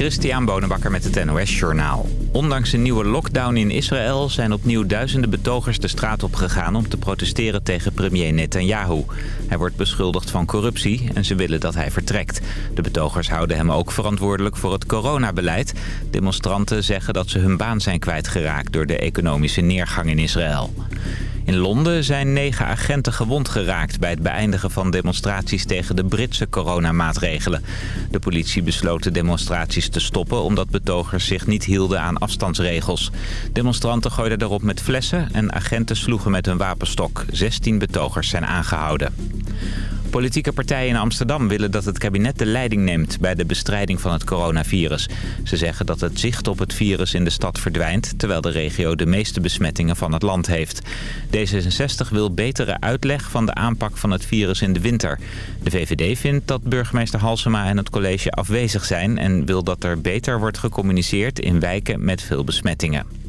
Christian Bonenbakker met het NOS Journaal. Ondanks een nieuwe lockdown in Israël zijn opnieuw duizenden betogers de straat op gegaan om te protesteren tegen premier Netanyahu. Hij wordt beschuldigd van corruptie en ze willen dat hij vertrekt. De betogers houden hem ook verantwoordelijk voor het coronabeleid. Demonstranten zeggen dat ze hun baan zijn kwijtgeraakt door de economische neergang in Israël. In Londen zijn negen agenten gewond geraakt bij het beëindigen van demonstraties tegen de Britse coronamaatregelen. De politie besloot de demonstraties te stoppen omdat betogers zich niet hielden aan afstandsregels. Demonstranten gooiden daarop met flessen en agenten sloegen met hun wapenstok. 16 betogers zijn aangehouden. Politieke partijen in Amsterdam willen dat het kabinet de leiding neemt bij de bestrijding van het coronavirus. Ze zeggen dat het zicht op het virus in de stad verdwijnt, terwijl de regio de meeste besmettingen van het land heeft. D66 wil betere uitleg van de aanpak van het virus in de winter. De VVD vindt dat burgemeester Halsema en het college afwezig zijn en wil dat er beter wordt gecommuniceerd in wijken met veel besmettingen.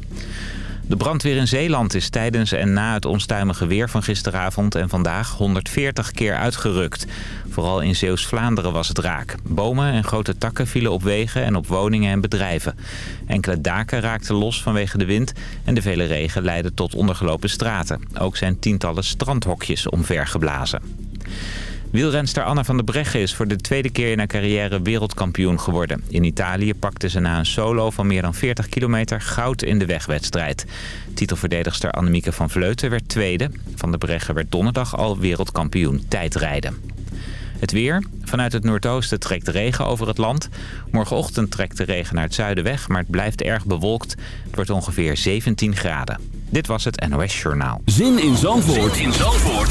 De brandweer in Zeeland is tijdens en na het onstuimige weer van gisteravond en vandaag 140 keer uitgerukt. Vooral in Zeeuws-Vlaanderen was het raak. Bomen en grote takken vielen op wegen en op woningen en bedrijven. Enkele daken raakten los vanwege de wind en de vele regen leidde tot ondergelopen straten. Ook zijn tientallen strandhokjes omvergeblazen. Wielrenster Anna van der Breggen is voor de tweede keer in haar carrière wereldkampioen geworden. In Italië pakte ze na een solo van meer dan 40 kilometer goud in de wegwedstrijd. Titelverdedigster Annemieke van Vleuten werd tweede. Van der Breggen werd donderdag al wereldkampioen tijdrijden. Het weer. Vanuit het noordoosten trekt regen over het land. Morgenochtend trekt de regen naar het zuiden weg, maar het blijft erg bewolkt. Het wordt ongeveer 17 graden. Dit was het NOS Journaal. Zin in Zandvoort, zin in Zandvoort.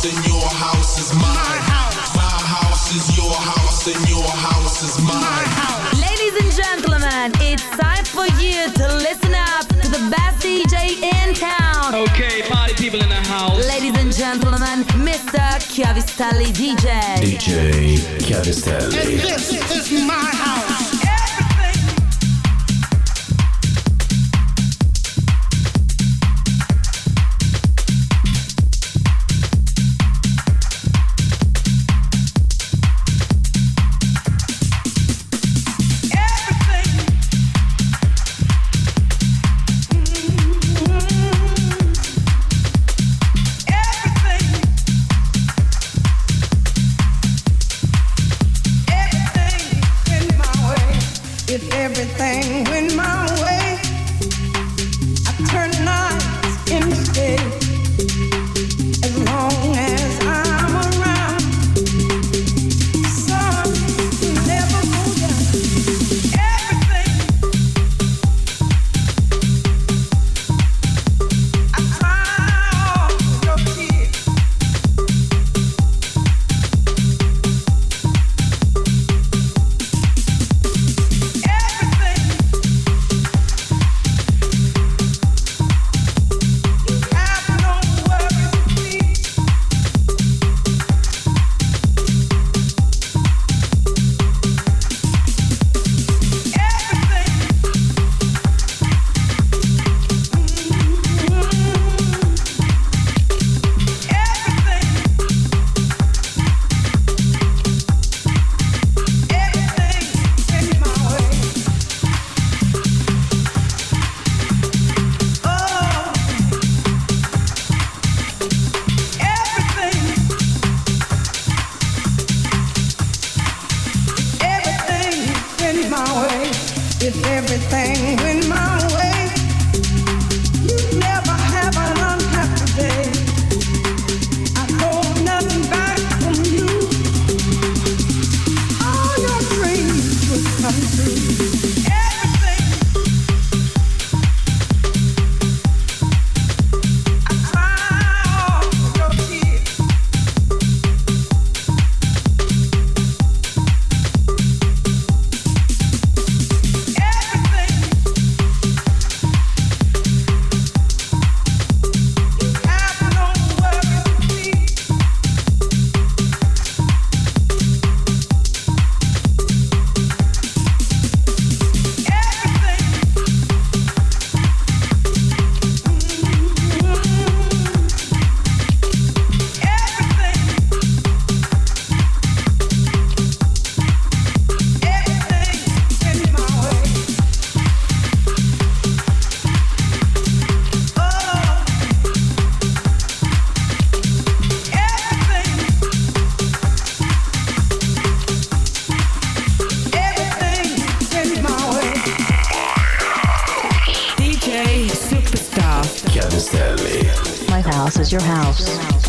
House and your house is mine. My house is your house and your house is mine. Ladies and gentlemen, it's time for you to listen up to the best DJ in town. Okay, party people in the house. Ladies and gentlemen, Mr. Chiavistelli DJ. DJ Chiavistelli.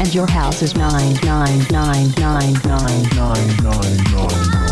and your house is 999999999.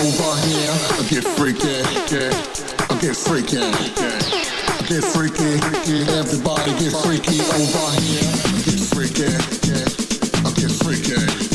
over here. I get freaky, yeah. I get freaky, yeah. I get freaky, yeah. Everybody get freaky over here. I get freaky, yeah. I get freaky.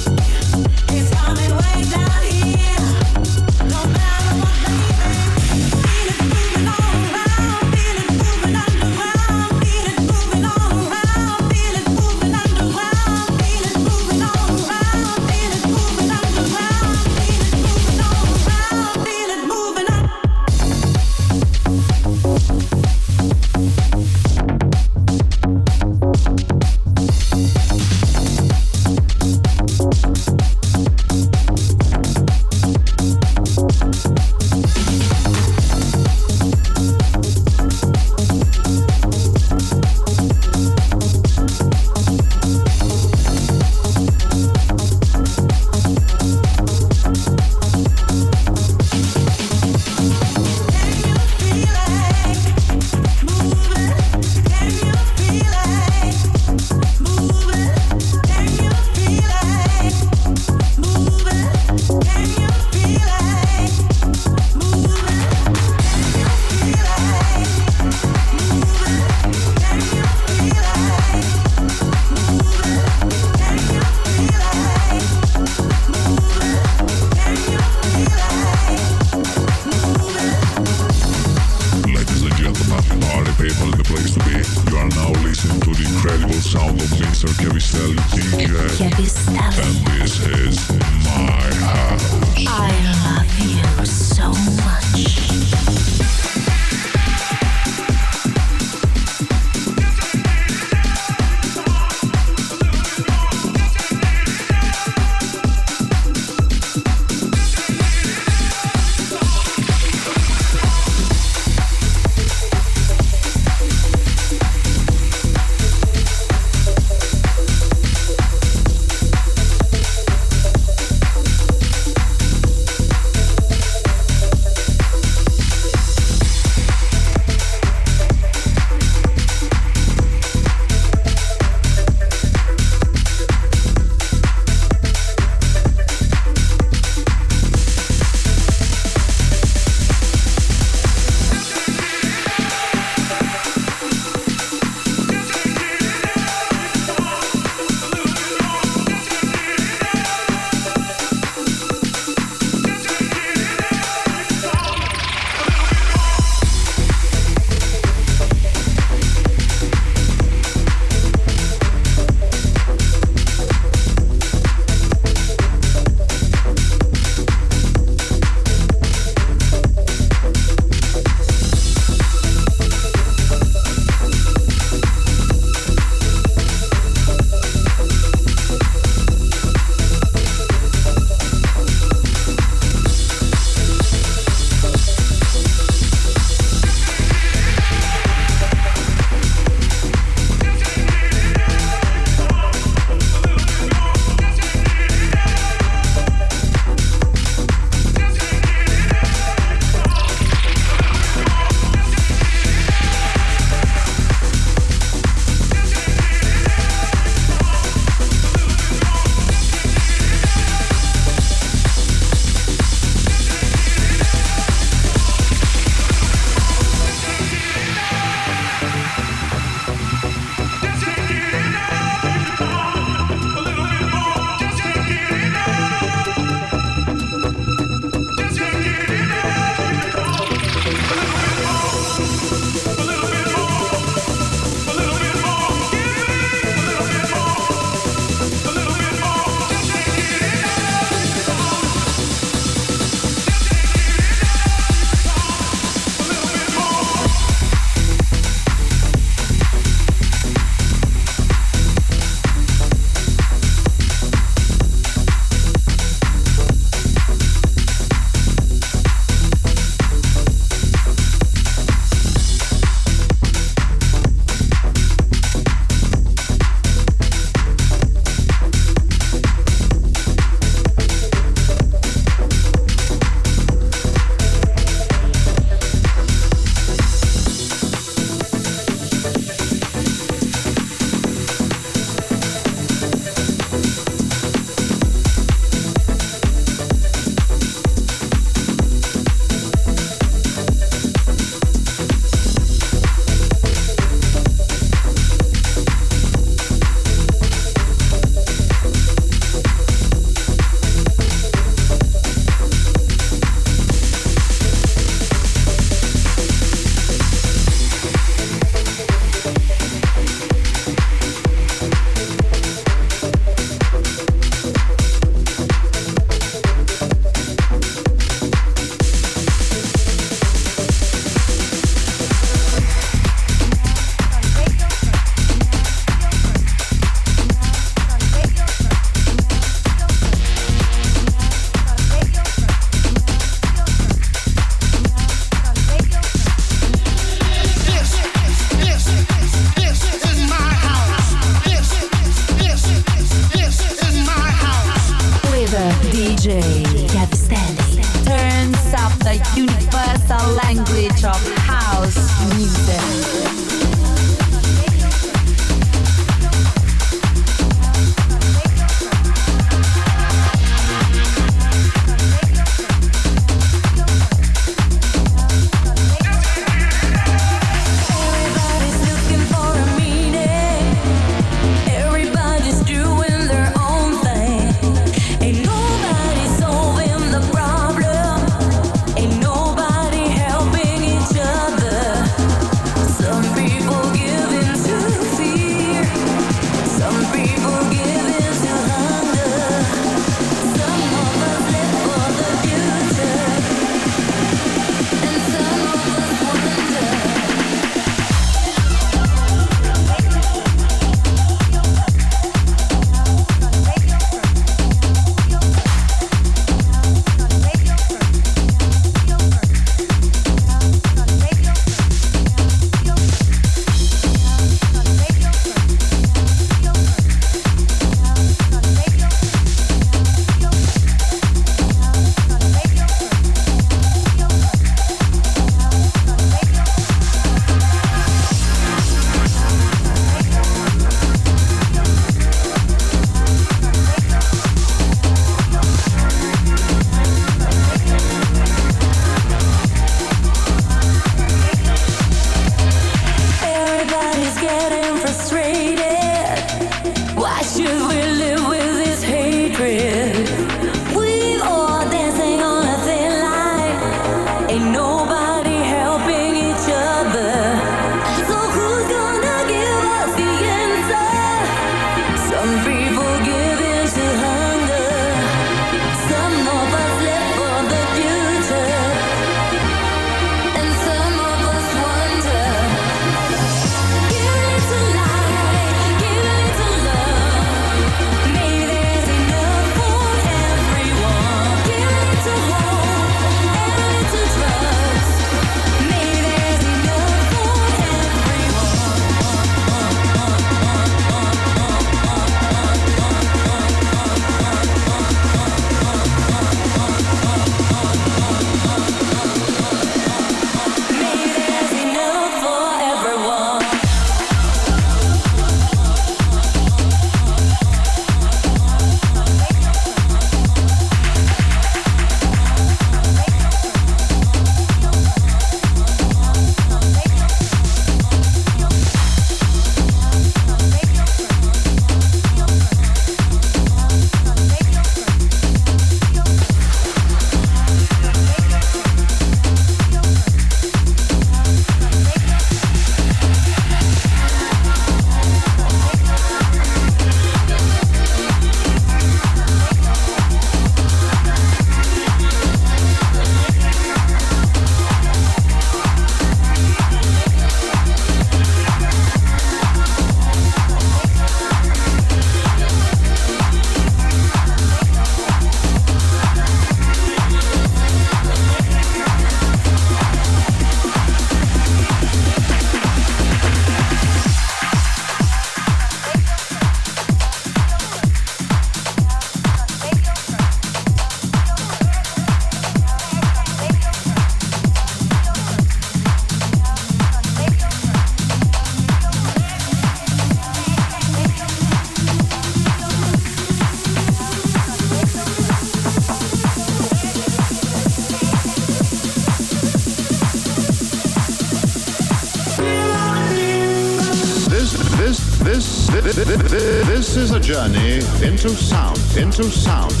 Into Sound.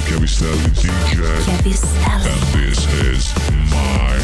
Chiavistelli DJ. Chiavistelli. And this is my